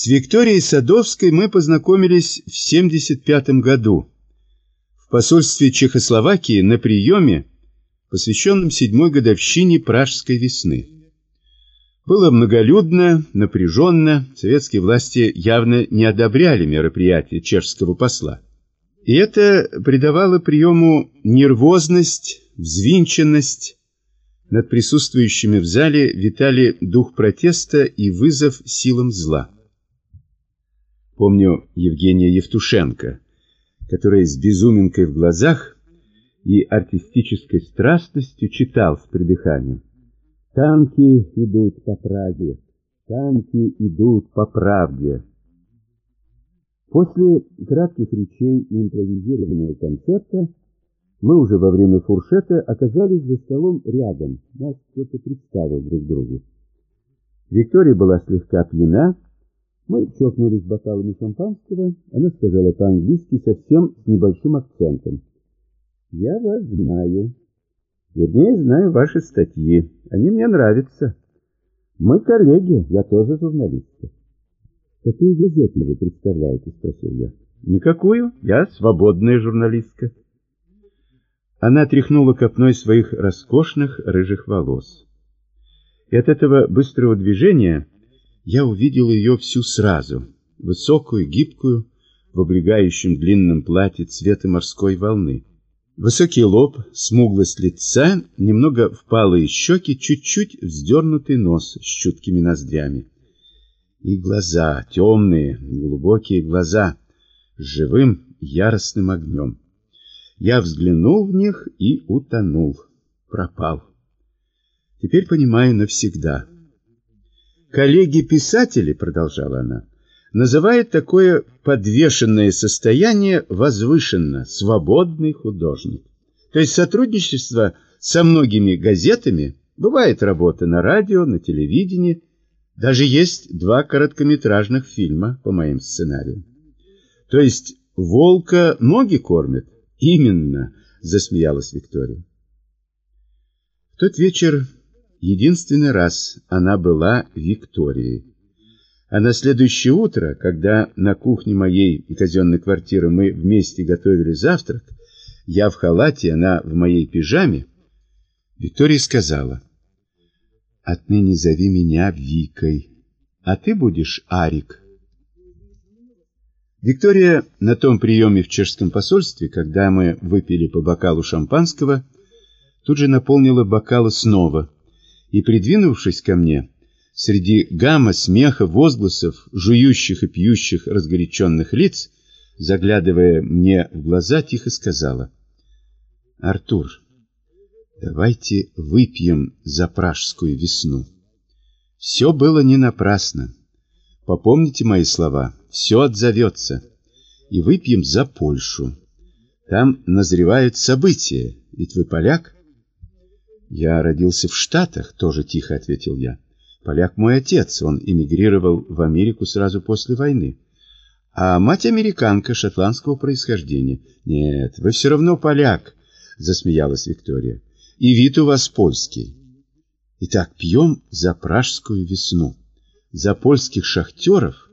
С Викторией Садовской мы познакомились в 1975 году в посольстве Чехословакии на приеме, посвященном седьмой годовщине Пражской весны. Было многолюдно, напряженно, советские власти явно не одобряли мероприятия чешского посла. И это придавало приему нервозность, взвинченность. Над присутствующими в зале витали дух протеста и вызов силам зла. Помню Евгения Евтушенко, которая с безуминкой в глазах и артистической страстностью читал с придыханием. Танки идут по Праге, танки идут по правде. После кратких речей и импровизированного концерта мы уже во время фуршета оказались за столом рядом. Нас кто-то представил друг другу. Виктория была слегка пьяна. Мы чокнулись бокалами шампанского. Она сказала по-английски совсем с небольшим акцентом. «Я вас знаю. Вернее, знаю ваши статьи. Они мне нравятся. Мы коллеги, я тоже журналистка». «Какую газету вы представляете?» — спросил я. «Никакую. Я свободная журналистка». Она тряхнула копной своих роскошных рыжих волос. И от этого быстрого движения я увидел ее всю сразу, высокую, гибкую, в облегающем длинном платье цвета морской волны. Высокий лоб, смуглость лица, немного впалые щеки, чуть-чуть вздернутый нос с чуткими ноздрями. И глаза, темные, глубокие глаза, с живым яростным огнем. Я взглянул в них и утонул. Пропал. Теперь понимаю навсегда. Коллеги-писатели, продолжала она, называют такое подвешенное состояние возвышенно, свободный художник. То есть сотрудничество со многими газетами, бывает работа на радио, на телевидении, даже есть два короткометражных фильма по моим сценариям. То есть волка ноги кормят, Именно, засмеялась Виктория. В тот вечер единственный раз она была Викторией. А на следующее утро, когда на кухне моей казенной квартиры мы вместе готовили завтрак, я в халате, она в моей пижаме, Виктория сказала, «Отныне зови меня Викой, а ты будешь Арик». Виктория на том приеме в чешском посольстве, когда мы выпили по бокалу шампанского, тут же наполнила бокалы снова и, придвинувшись ко мне, среди гамма, смеха, возгласов, жующих и пьющих разгоряченных лиц, заглядывая мне в глаза, тихо сказала, «Артур, давайте выпьем за пражскую весну. Все было не напрасно. Попомните мои слова» все отзовется. И выпьем за Польшу. Там назревают события, ведь вы поляк. Я родился в Штатах, тоже тихо ответил я. Поляк мой отец, он эмигрировал в Америку сразу после войны. А мать американка шотландского происхождения. Нет, вы все равно поляк, засмеялась Виктория. И вид у вас польский. Итак, пьем за пражскую весну, за польских шахтеров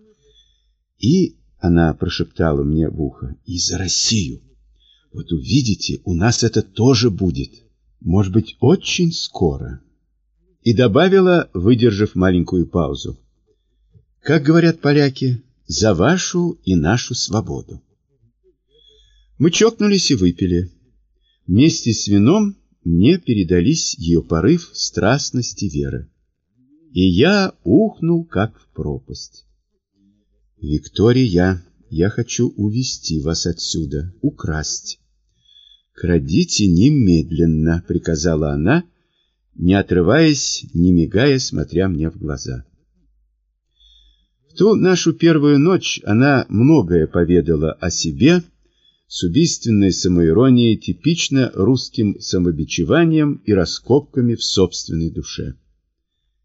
и, она прошептала мне в ухо, и за Россию. Вот увидите, у нас это тоже будет. Может быть, очень скоро. И добавила, выдержав маленькую паузу. Как говорят поляки, за вашу и нашу свободу. Мы чокнулись и выпили. Вместе с вином мне передались ее порыв страстности веры. И я ухнул, как в пропасть. Виктория, я хочу увести вас отсюда, украсть. Крадите немедленно, приказала она, не отрываясь, не мигая, смотря мне в глаза. В ту нашу первую ночь она многое поведала о себе, с убийственной самоиронией, типично русским самобичеванием и раскопками в собственной душе.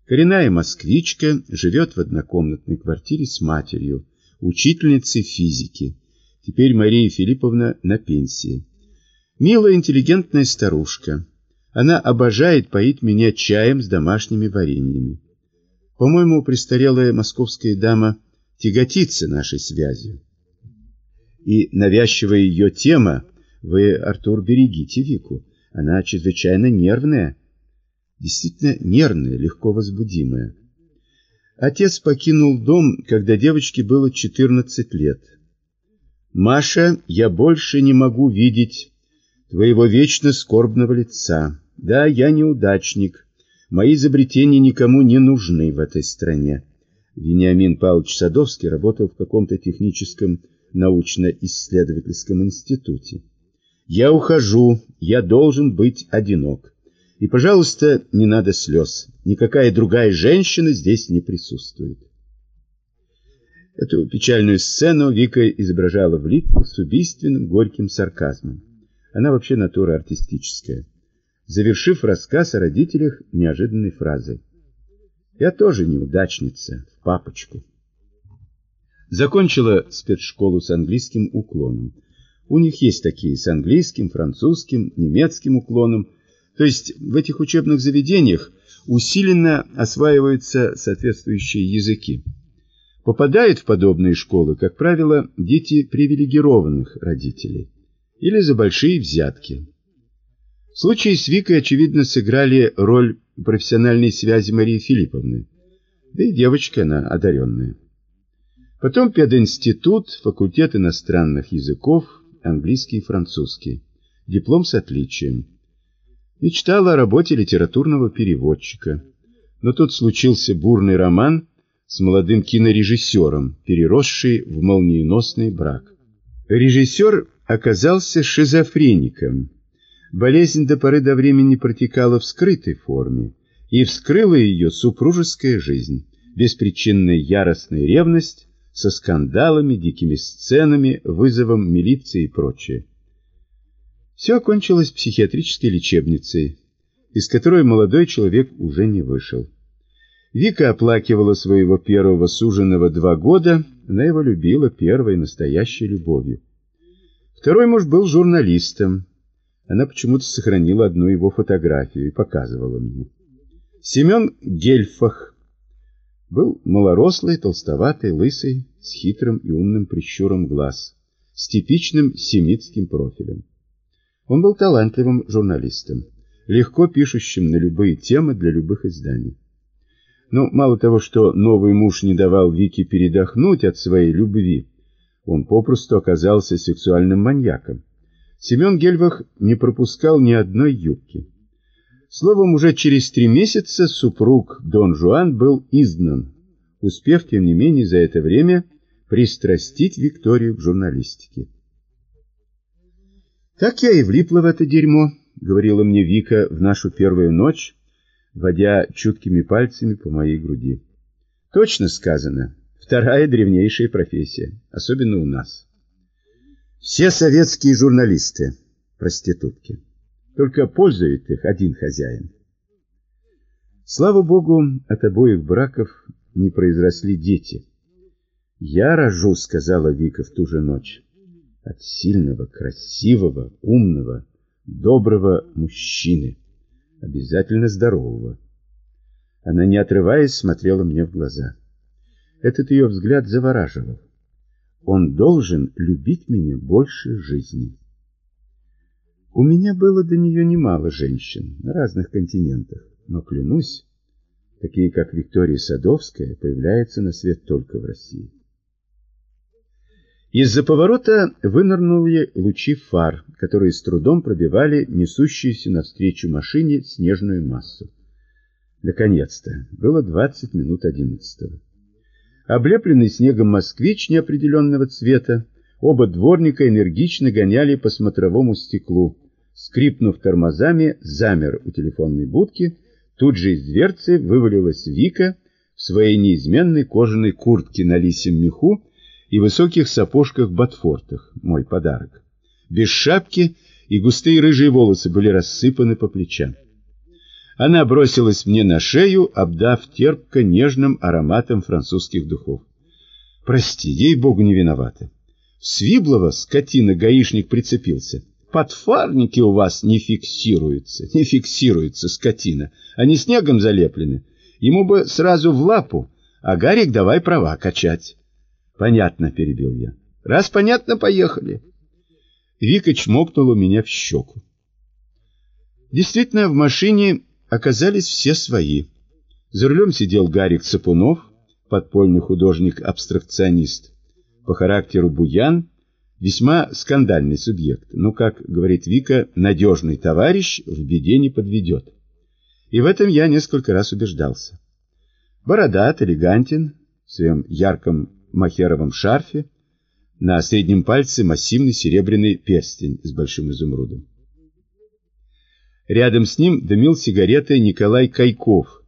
Коренная москвичка живет в однокомнатной квартире с матерью, учительницей физики. Теперь Мария Филипповна на пенсии. Милая интеллигентная старушка. Она обожает поить меня чаем с домашними вареньями. По-моему, престарелая московская дама тяготится нашей связью. И навязчивая ее тема, вы, Артур, берегите Вику, она чрезвычайно нервная, действительно нервная, легко возбудимая. Отец покинул дом, когда девочке было 14 лет. «Маша, я больше не могу видеть твоего вечно скорбного лица. Да, я неудачник. Мои изобретения никому не нужны в этой стране». Вениамин Павлович Садовский работал в каком-то техническом научно-исследовательском институте. «Я ухожу, я должен быть одинок. И, пожалуйста, не надо слез. Никакая другая женщина здесь не присутствует. Эту печальную сцену Вика изображала в Литве с убийственным горьким сарказмом. Она вообще натура артистическая. Завершив рассказ о родителях неожиданной фразой. «Я тоже неудачница, в папочку». Закончила спецшколу с английским уклоном. У них есть такие с английским, французским, немецким уклоном – то есть в этих учебных заведениях усиленно осваиваются соответствующие языки. Попадают в подобные школы, как правило, дети привилегированных родителей или за большие взятки. В случае с Викой, очевидно, сыграли роль профессиональной связи Марии Филипповны. Да и девочка она одаренная. Потом пединститут, факультет иностранных языков, английский и французский. Диплом с отличием. Мечтала о работе литературного переводчика. Но тут случился бурный роман с молодым кинорежиссером, переросший в молниеносный брак. Режиссер оказался шизофреником. Болезнь до поры до времени протекала в скрытой форме, и вскрыла ее супружеская жизнь, беспричинная яростная ревность со скандалами, дикими сценами, вызовом милиции и прочее. Все окончилось психиатрической лечебницей, из которой молодой человек уже не вышел. Вика оплакивала своего первого суженого два года, она его любила первой настоящей любовью. Второй муж был журналистом. Она почему-то сохранила одну его фотографию и показывала мне. Семен Гельфах был малорослый, толстоватый, лысый, с хитрым и умным прищуром глаз, с типичным семитским профилем. Он был талантливым журналистом, легко пишущим на любые темы для любых изданий. Но мало того, что новый муж не давал Вике передохнуть от своей любви, он попросту оказался сексуальным маньяком. Семен Гельвах не пропускал ни одной юбки. Словом, уже через три месяца супруг Дон Жуан был изгнан, успев, тем не менее, за это время пристрастить Викторию к журналистике. «Так я и влипла в это дерьмо», — говорила мне Вика в нашу первую ночь, водя чуткими пальцами по моей груди. «Точно сказано. Вторая древнейшая профессия, особенно у нас. Все советские журналисты — проститутки. Только пользует их один хозяин. Слава богу, от обоих браков не произросли дети. «Я рожу», — сказала Вика в ту же ночь от сильного, красивого, умного, доброго мужчины, обязательно здорового. Она, не отрываясь, смотрела мне в глаза. Этот ее взгляд завораживал. Он должен любить меня больше жизни. У меня было до нее немало женщин на разных континентах, но, клянусь, такие, как Виктория Садовская, появляются на свет только в России. Из-за поворота вынырнули лучи фар, которые с трудом пробивали несущуюся навстречу машине снежную массу. Наконец-то. Было 20 минут одиннадцатого. Облепленный снегом москвич неопределенного цвета, оба дворника энергично гоняли по смотровому стеклу. Скрипнув тормозами, замер у телефонной будки. Тут же из дверцы вывалилась Вика в своей неизменной кожаной куртке на лисьем меху и высоких сапожках-ботфортах, мой подарок. Без шапки и густые рыжие волосы были рассыпаны по плечам. Она бросилась мне на шею, обдав терпко нежным ароматом французских духов. Прости, ей-богу, не виновата. В Свиблова скотина-гаишник прицепился. Подфарники у вас не фиксируются, не фиксируются, скотина. Они снегом залеплены. Ему бы сразу в лапу, а Гарик давай права качать. Понятно, перебил я. Раз понятно, поехали. Вика чмокнула меня в щеку. Действительно, в машине оказались все свои. За рулем сидел Гарик Сапунов, подпольный художник-абстракционист. По характеру буян, весьма скандальный субъект, но, как говорит Вика, надежный товарищ в беде не подведет. И в этом я несколько раз убеждался. Бородат, элегантен, в своем ярком махеровом шарфе, на среднем пальце массивный серебряный перстень с большим изумрудом. Рядом с ним дымил сигаретой Николай Кайков,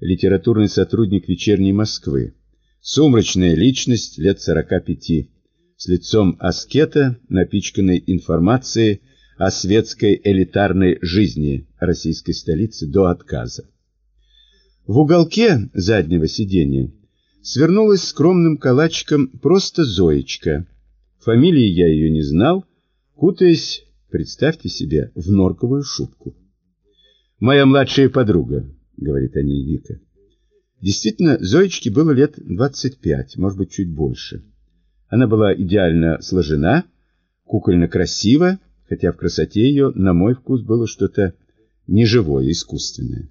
литературный сотрудник «Вечерней Москвы», сумрачная личность лет 45, с лицом аскета, напичканной информацией о светской элитарной жизни российской столицы до отказа. В уголке заднего сиденья свернулась скромным калачиком просто Зоечка. Фамилии я ее не знал, кутаясь, представьте себе, в норковую шубку. «Моя младшая подруга», — говорит о ней Вика. Действительно, Зоечке было лет 25, может быть, чуть больше. Она была идеально сложена, кукольно красива, хотя в красоте ее, на мой вкус, было что-то неживое, искусственное.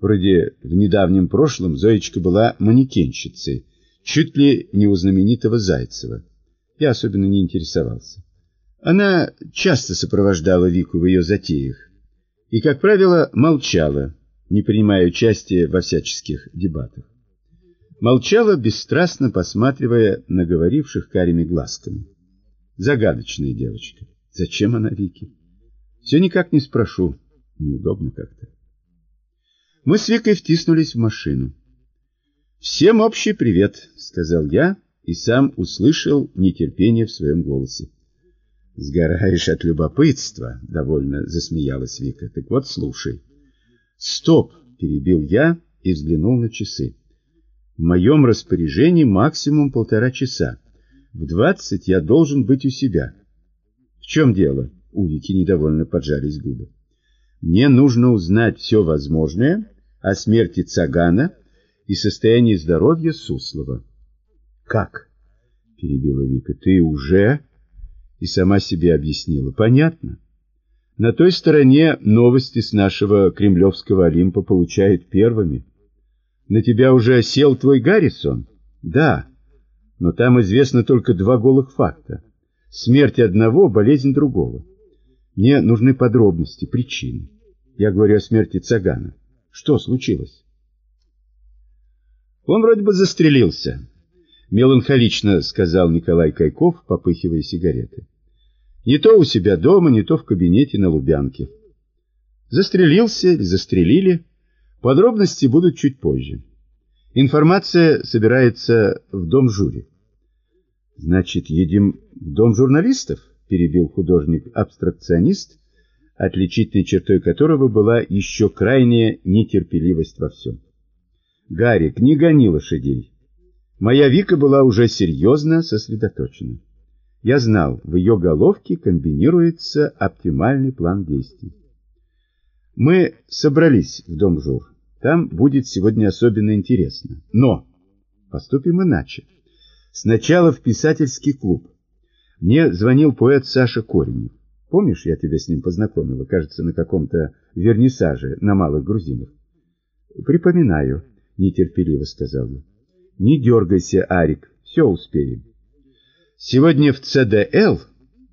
Вроде в недавнем прошлом Зоечка была манекенщицей, чуть ли не у знаменитого Зайцева. Я особенно не интересовался. Она часто сопровождала Вику в ее затеях и, как правило, молчала, не принимая участия во всяческих дебатах. Молчала, бесстрастно посматривая на говоривших карими глазками. Загадочная девочка. Зачем она Вике? Все никак не спрошу. Неудобно как-то. Мы с Викой втиснулись в машину. «Всем общий привет», — сказал я, и сам услышал нетерпение в своем голосе. «Сгораешь от любопытства», — довольно засмеялась Вика. «Так вот, слушай». «Стоп!» — перебил я и взглянул на часы. В моем распоряжении максимум полтора часа. В двадцать я должен быть у себя. В чем дело? У Вики недовольно поджались губы. Мне нужно узнать все возможное о смерти Цагана и состоянии здоровья Суслова. Как? Перебила Вика. Ты уже? И сама себе объяснила. Понятно. На той стороне новости с нашего кремлевского Олимпа получают первыми. На тебя уже сел твой Гаррисон? Да, но там известно только два голых факта. Смерть одного, болезнь другого. Мне нужны подробности, причины. Я говорю о смерти Цагана. Что случилось? Он вроде бы застрелился, меланхолично сказал Николай Кайков, попыхивая сигареты. Не то у себя дома, не то в кабинете на Лубянке. Застрелился или застрелили, Подробности будут чуть позже. Информация собирается в дом жюри. Значит, едем в дом журналистов? Перебил художник-абстракционист, отличительной чертой которого была еще крайняя нетерпеливость во всем. Гарик, не гони лошадей. Моя Вика была уже серьезно сосредоточена. Я знал, в ее головке комбинируется оптимальный план действий. Мы собрались в дом жур. Там будет сегодня особенно интересно. Но поступим иначе. Сначала в писательский клуб. Мне звонил поэт Саша Коренев. Помнишь, я тебя с ним познакомила, кажется, на каком-то вернисаже на Малых Грузинах? Припоминаю, нетерпеливо сказал я. Не дергайся, Арик, все успеем. Сегодня в ЦДЛ,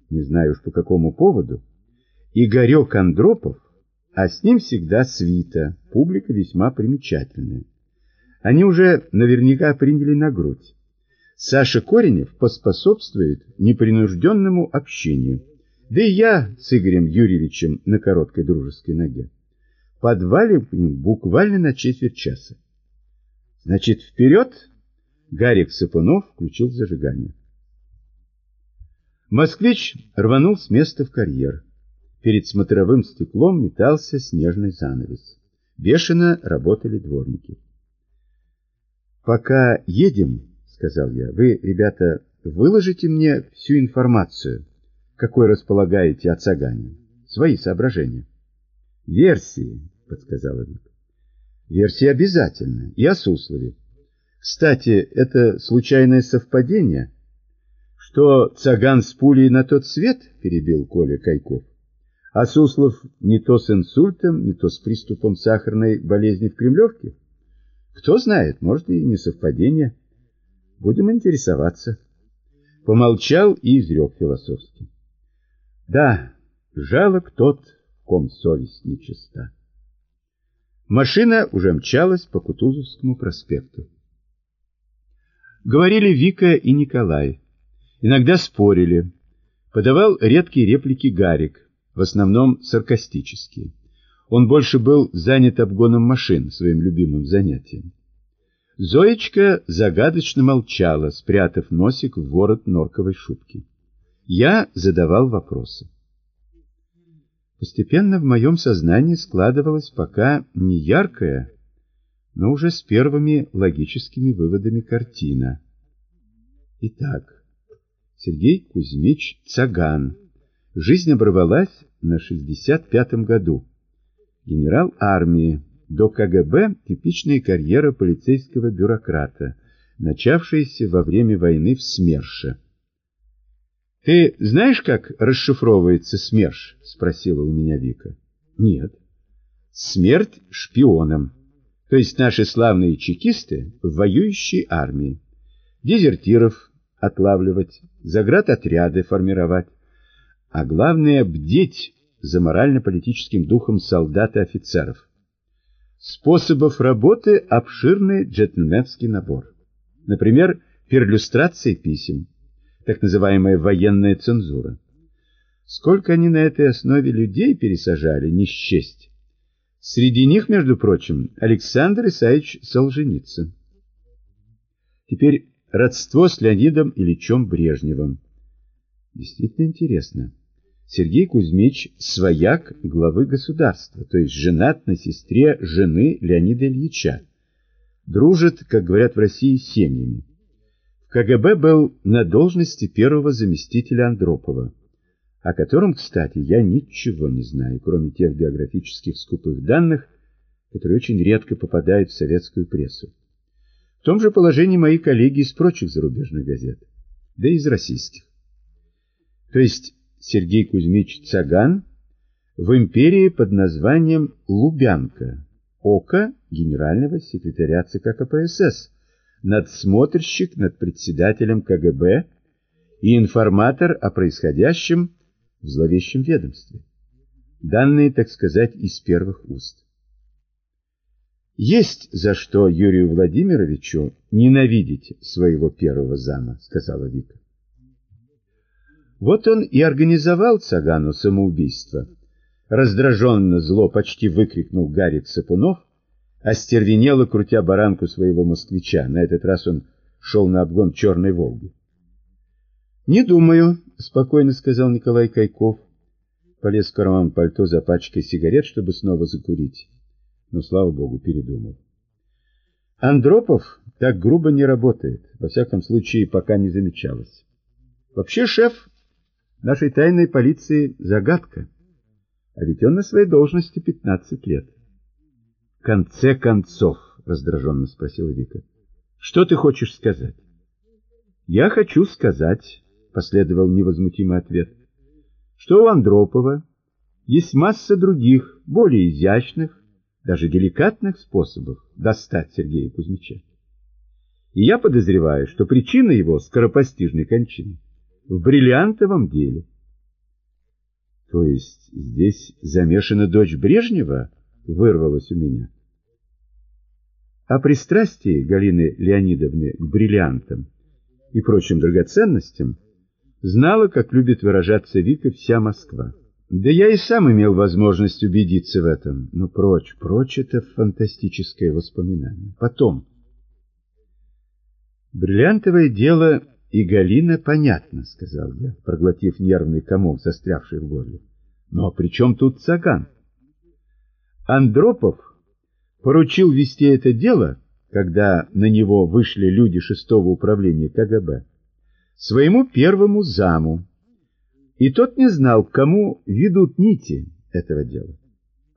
не знаю уж по какому поводу, Игорек Андропов а с ним всегда свита, публика весьма примечательная. Они уже наверняка приняли на грудь. Саша Коренев поспособствует непринужденному общению, да и я с Игорем Юрьевичем на короткой дружеской ноге. Подвалим к ним буквально на четверть часа. Значит, вперед! Гарик Сапунов включил зажигание. Москвич рванул с места в карьер. Перед смотровым стеклом метался снежный занавес. Бешено работали дворники. «Пока едем, — сказал я, — вы, ребята, выложите мне всю информацию, какой располагаете о Цагане, свои соображения». «Версии, — подсказала Вика. «Версии обязательно, и о Суслове. Кстати, это случайное совпадение, что цаган с пулей на тот свет, перебил Коля Кайков. А Суслов не то с инсультом, не то с приступом сахарной болезни в Кремлевке. Кто знает, может и не совпадение. Будем интересоваться. Помолчал и изрек философски. Да, жалок тот, ком совесть нечиста. Машина уже мчалась по Кутузовскому проспекту. Говорили Вика и Николай. Иногда спорили. Подавал редкие реплики Гарик, в основном саркастические. Он больше был занят обгоном машин, своим любимым занятием. Зоечка загадочно молчала, спрятав носик в ворот норковой шубки. Я задавал вопросы. Постепенно в моем сознании складывалась пока не яркая, но уже с первыми логическими выводами картина. Итак, Сергей Кузьмич Цаган. Жизнь оборвалась на 65-м году. Генерал армии, до КГБ типичная карьера полицейского бюрократа, начавшаяся во время войны в СМЕРШе. «Ты знаешь, как расшифровывается СМЕРШ?» — спросила у меня Вика. «Нет». «Смерть шпионам» то есть наши славные чекисты в воюющей армии. Дезертиров отлавливать, заградотряды формировать, а главное бдеть за морально-политическим духом солдат и офицеров. Способов работы обширный джентльменский набор. Например, перлюстрация писем, так называемая военная цензура. Сколько они на этой основе людей пересажали, не счесть. Среди них, между прочим, Александр Исаевич Солженицын. Теперь родство с Леонидом Ильичем Брежневым. Действительно интересно. Сергей Кузьмич – свояк главы государства, то есть женат на сестре жены Леонида Ильича. Дружит, как говорят в России, семьями. В КГБ был на должности первого заместителя Андропова о котором, кстати, я ничего не знаю, кроме тех биографических скупых данных, которые очень редко попадают в советскую прессу. Том же положении мои коллеги из прочих зарубежных газет, да и из российских. То есть Сергей Кузьмич Цаган в империи под названием Лубянка, око генерального секретаря ЦК КПСС, надсмотрщик над председателем КГБ и информатор о происходящем в зловещем ведомстве. Данные, так сказать, из первых уст. Есть за что Юрию Владимировичу ненавидеть своего первого зама, сказала Вика. Вот он и организовал Цагану самоубийство. Раздраженно зло почти выкрикнул Гарик Сапунов, остервенело крутя баранку своего москвича. На этот раз он шел на обгон черной «Волги». «Не думаю», — спокойно сказал Николай Кайков. Полез в карман пальто за пачкой сигарет, чтобы снова закурить. Но, слава богу, передумал. Андропов так грубо не работает, во всяком случае, пока не замечалось. Вообще, шеф нашей тайной полиции загадка. А ведь он на своей должности 15 лет. В конце концов, раздраженно спросила Вика, что ты хочешь сказать? Я хочу сказать последовал невозмутимый ответ, что у Андропова есть масса других, более изящных, даже деликатных способов достать Сергея Кузьмича. И я подозреваю, что причина его скоропостижной кончины в бриллиантовом деле. То есть здесь замешана дочь Брежнева, вырвалась у меня. О пристрастии Галины Леонидовны к бриллиантам и прочим драгоценностям Знала, как любит выражаться Вика, вся Москва. Да я и сам имел возможность убедиться в этом. Но прочь, прочь это фантастическое воспоминание. Потом. Бриллиантовое дело и Галина понятно, сказал я, проглотив нервный комок, застрявший в горле. Но при чем тут Цаган? Андропов поручил вести это дело, когда на него вышли люди шестого управления КГБ своему первому заму. И тот не знал, к кому ведут нити этого дела.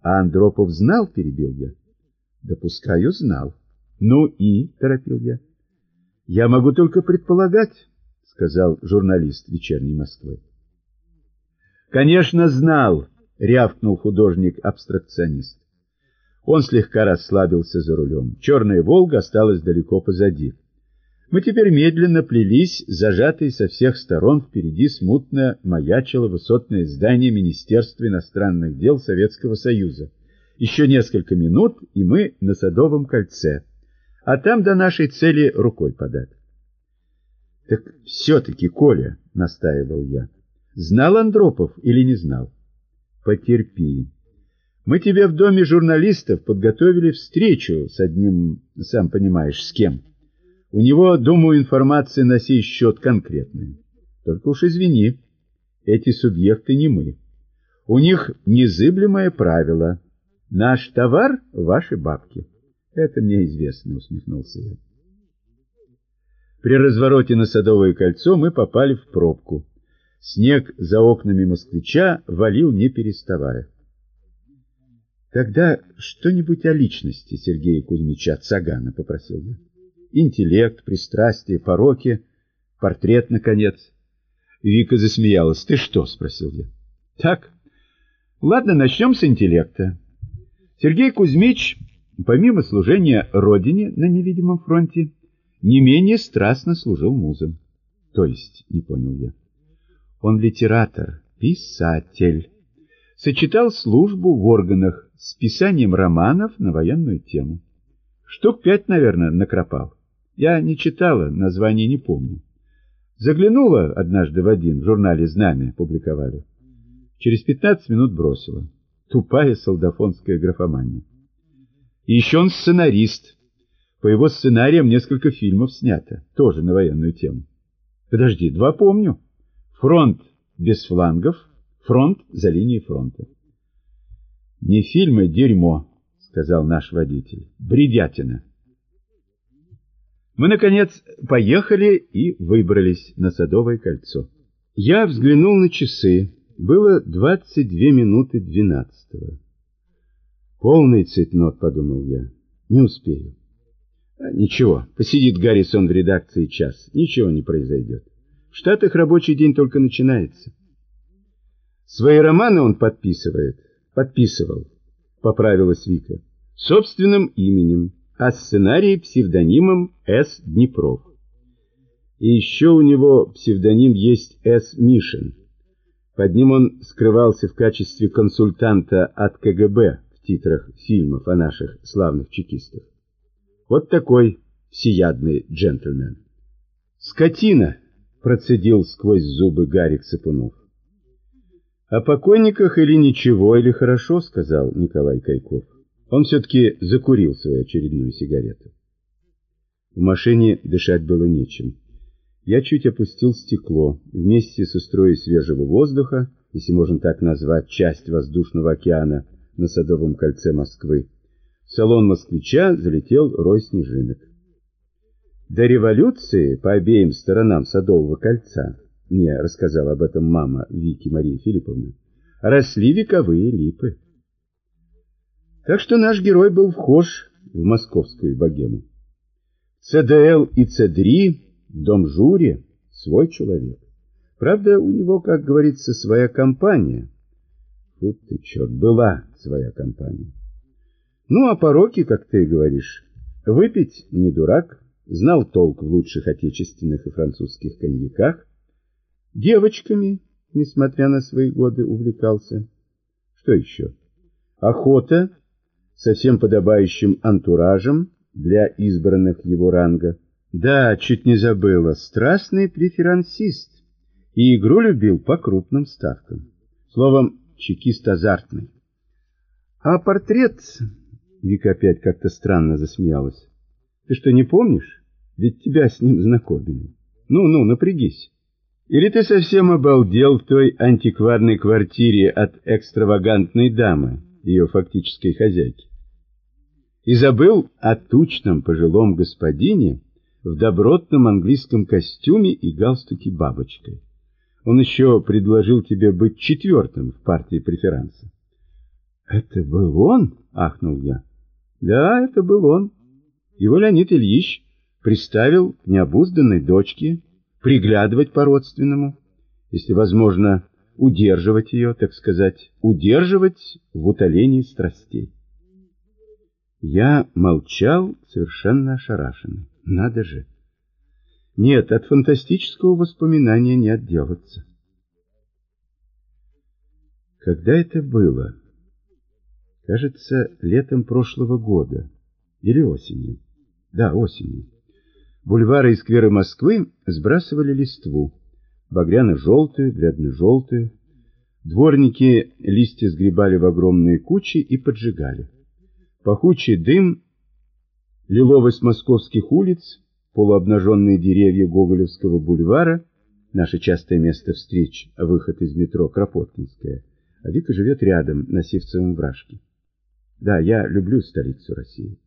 А Андропов знал, перебил я. Допускаю, знал. Ну и, торопил я. Я могу только предполагать, сказал журналист вечерней Москвы. Конечно, знал, рявкнул художник-абстракционист. Он слегка расслабился за рулем. Черная «Волга» осталась далеко позади. Мы теперь медленно плелись, зажатые со всех сторон, впереди смутно маячило высотное здание Министерства иностранных дел Советского Союза. Еще несколько минут, и мы на Садовом кольце, а там до нашей цели рукой подать. Так все-таки, Коля, — настаивал я, — знал Андропов или не знал? Потерпи. Мы тебе в доме журналистов подготовили встречу с одним, сам понимаешь, с кем. У него, думаю, информация на сей счет конкретная. Только уж извини, эти субъекты не мы. У них незыблемое правило. Наш товар — ваши бабки. Это мне известно, усмехнулся я. При развороте на Садовое кольцо мы попали в пробку. Снег за окнами москвича валил не переставая. Тогда что-нибудь о личности Сергея Кузьмича Цагана попросил я. Интеллект, пристрастие, пороки, портрет, наконец. Вика засмеялась. «Ты что?» — спросил я. «Так, ладно, начнем с интеллекта. Сергей Кузьмич, помимо служения Родине на невидимом фронте, не менее страстно служил музам. То есть, не понял я. Он литератор, писатель. Сочетал службу в органах с писанием романов на военную тему. Штук пять, наверное, накропал. Я не читала, название не помню. Заглянула однажды в один, в журнале «Знамя» публиковали. Через пятнадцать минут бросила. Тупая солдафонская графомания. И еще он сценарист. По его сценариям несколько фильмов снято, тоже на военную тему. Подожди, два помню. Фронт без флангов, фронт за линией фронта. Не фильмы, дерьмо, сказал наш водитель. Бредятина. Мы, наконец, поехали и выбрались на Садовое кольцо. Я взглянул на часы. Было 22 минуты двенадцатого. Полный цитнот, подумал я. Не успею. А, ничего, посидит Гаррисон в редакции час. Ничего не произойдет. В Штатах рабочий день только начинается. Свои романы он подписывает подписывал, поправилась Вика, собственным именем, а сценарий псевдонимом С. Днепров. И еще у него псевдоним есть С. Мишин. Под ним он скрывался в качестве консультанта от КГБ в титрах фильмов о наших славных чекистах. Вот такой всеядный джентльмен. «Скотина!» — процедил сквозь зубы Гарик Сапунов. «О покойниках или ничего, или хорошо», — сказал Николай Кайков. Он все-таки закурил свою очередную сигарету. В машине дышать было нечем. Я чуть опустил стекло. Вместе со строей свежего воздуха, если можно так назвать часть воздушного океана на Садовом кольце Москвы, в салон москвича залетел рой снежинок. До революции по обеим сторонам Садового кольца мне рассказала об этом мама Вики Мария Филипповна, росли вековые липы. Так что наш герой был вхож в московскую богему. ЦДЛ и ЦДРИ в дом Журе свой человек. Правда, у него, как говорится, своя компания. Вот ты, черт, была своя компания. Ну, а пороки, как ты говоришь, выпить не дурак, знал толк в лучших отечественных и французских коньяках, Девочками, несмотря на свои годы, увлекался. Что еще? Охота со всем подобающим антуражем для избранных его ранга. Да, чуть не забыла, страстный преферансист. И игру любил по крупным ставкам. Словом, чекист азартный. А портрет... Вика опять как-то странно засмеялась. Ты что, не помнишь? Ведь тебя с ним знакомили. Ну-ну, напрягись. Или ты совсем обалдел в той антикварной квартире от экстравагантной дамы, ее фактической хозяйки? И забыл о тучном пожилом господине в добротном английском костюме и галстуке бабочкой. Он еще предложил тебе быть четвертым в партии преферанса. «Это был он?» — ахнул я. «Да, это был он. Его Леонид Ильич приставил к необузданной дочке, приглядывать по-родственному, если возможно, удерживать ее, так сказать, удерживать в утолении страстей. Я молчал, совершенно ошарашенный. Надо же! Нет, от фантастического воспоминания не отделаться. Когда это было? Кажется, летом прошлого года. Или осенью. Да, осенью. Бульвары и скверы Москвы сбрасывали листву. Багряно-желтую, бледно-желтую. Дворники листья сгребали в огромные кучи и поджигали. Пахучий дым, лиловость московских улиц, полуобнаженные деревья Гоголевского бульвара, наше частое место встреч, выход из метро Кропоткинская, а Вика живет рядом, на Сивцевом вражке. Да, я люблю столицу России.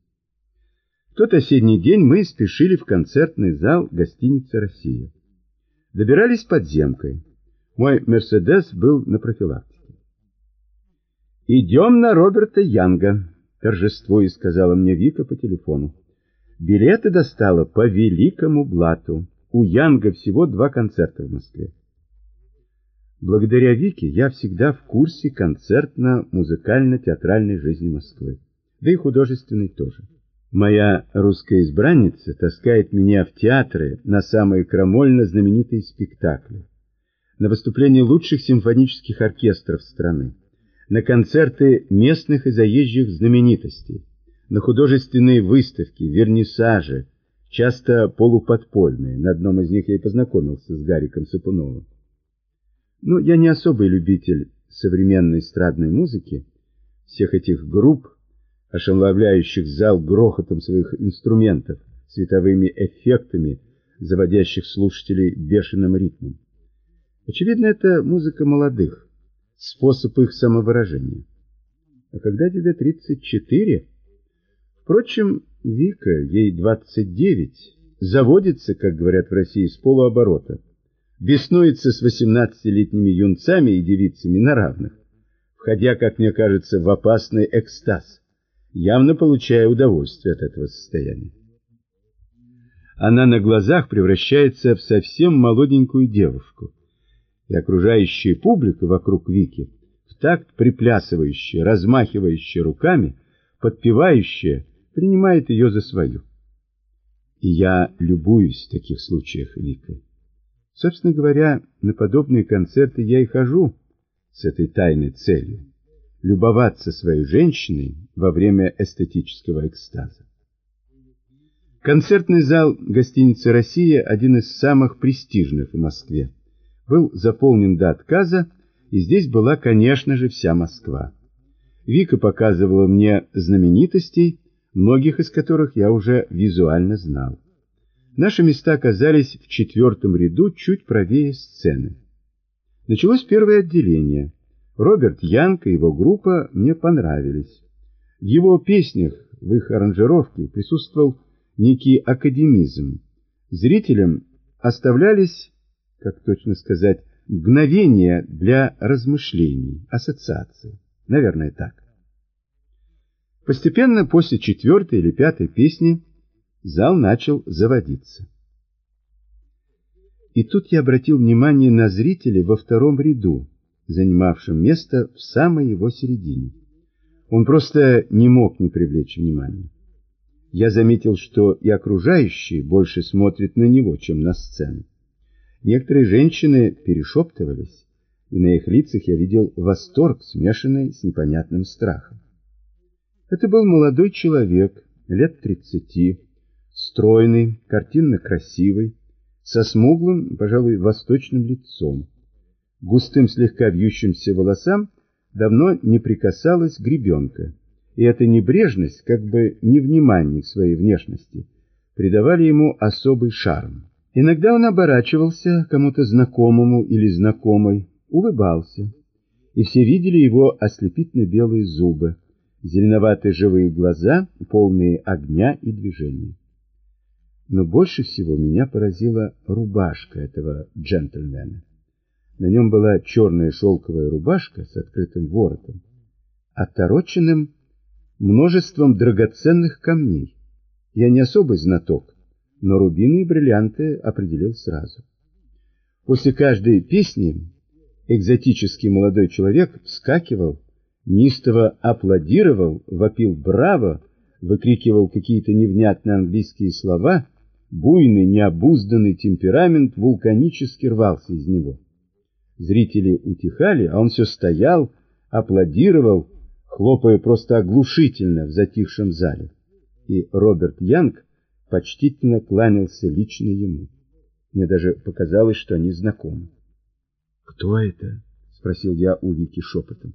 В тот осенний день мы спешили в концертный зал гостиницы «Россия». Добирались подземкой. Мой «Мерседес» был на профилактике. «Идем на Роберта Янга», — торжествуя сказала мне Вика по телефону. Билеты достала по великому блату. У Янга всего два концерта в Москве. Благодаря Вике я всегда в курсе концертно-музыкально-театральной жизни Москвы, да и художественной тоже. Моя русская избранница таскает меня в театры на самые крамольно знаменитые спектакли, на выступления лучших симфонических оркестров страны, на концерты местных и заезжих знаменитостей, на художественные выставки, вернисажи, часто полуподпольные. На одном из них я и познакомился с Гариком Сапуновым. Но я не особый любитель современной эстрадной музыки, всех этих групп, ошеломляющих зал грохотом своих инструментов, световыми эффектами, заводящих слушателей бешеным ритмом. Очевидно, это музыка молодых, способ их самовыражения. А когда тебе 34, впрочем, Вика, ей 29, заводится, как говорят в России, с полуоборота беснуется с восемнадцатилетними юнцами и девицами на равных, входя, как мне кажется, в опасный экстаз, явно получая удовольствие от этого состояния. Она на глазах превращается в совсем молоденькую девушку, и окружающая публика вокруг Вики, в такт приплясывающая, размахивающая руками, подпевающая, принимает ее за свою. И я любуюсь в таких случаях Викой. Собственно говоря, на подобные концерты я и хожу с этой тайной целью – любоваться своей женщиной во время эстетического экстаза. Концертный зал гостиницы «Россия» один из самых престижных в Москве. Был заполнен до отказа, и здесь была, конечно же, вся Москва. Вика показывала мне знаменитостей, многих из которых я уже визуально знал. Наши места оказались в четвертом ряду, чуть правее сцены. Началось первое отделение. Роберт Янг и его группа мне понравились. В его песнях, в их аранжировке присутствовал некий академизм. Зрителям оставлялись, как точно сказать, мгновения для размышлений, ассоциаций. Наверное, так. Постепенно, после четвертой или пятой песни, зал начал заводиться. И тут я обратил внимание на зрителя во втором ряду, занимавшем место в самой его середине. Он просто не мог не привлечь внимания. Я заметил, что и окружающие больше смотрят на него, чем на сцену. Некоторые женщины перешептывались, и на их лицах я видел восторг, смешанный с непонятным страхом. Это был молодой человек, лет тридцати, стройный, картинно красивый, со смуглым, пожалуй, восточным лицом. Густым слегка вьющимся волосам давно не прикасалась гребенка, и эта небрежность, как бы невнимание к своей внешности, придавали ему особый шарм. Иногда он оборачивался кому-то знакомому или знакомой, улыбался, и все видели его ослепительно белые зубы, зеленоватые живые глаза, полные огня и движения. Но больше всего меня поразила рубашка этого джентльмена. На нем была черная шелковая рубашка с открытым воротом, отороченным множеством драгоценных камней. Я не особый знаток, но рубины и бриллианты определил сразу. После каждой песни экзотический молодой человек вскакивал, неистово аплодировал, вопил «Браво!», выкрикивал какие-то невнятные английские слова, буйный, необузданный темперамент вулканически рвался из него. Зрители утихали, а он все стоял, аплодировал, хлопая просто оглушительно в затихшем зале. И Роберт Янг почтительно кланялся лично ему. Мне даже показалось, что они знакомы. «Кто это?» — спросил я у Вики шепотом.